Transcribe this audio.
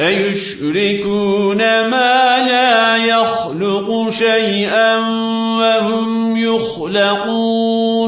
أيشركون ما لا يخلق شيئا وهم يخلقون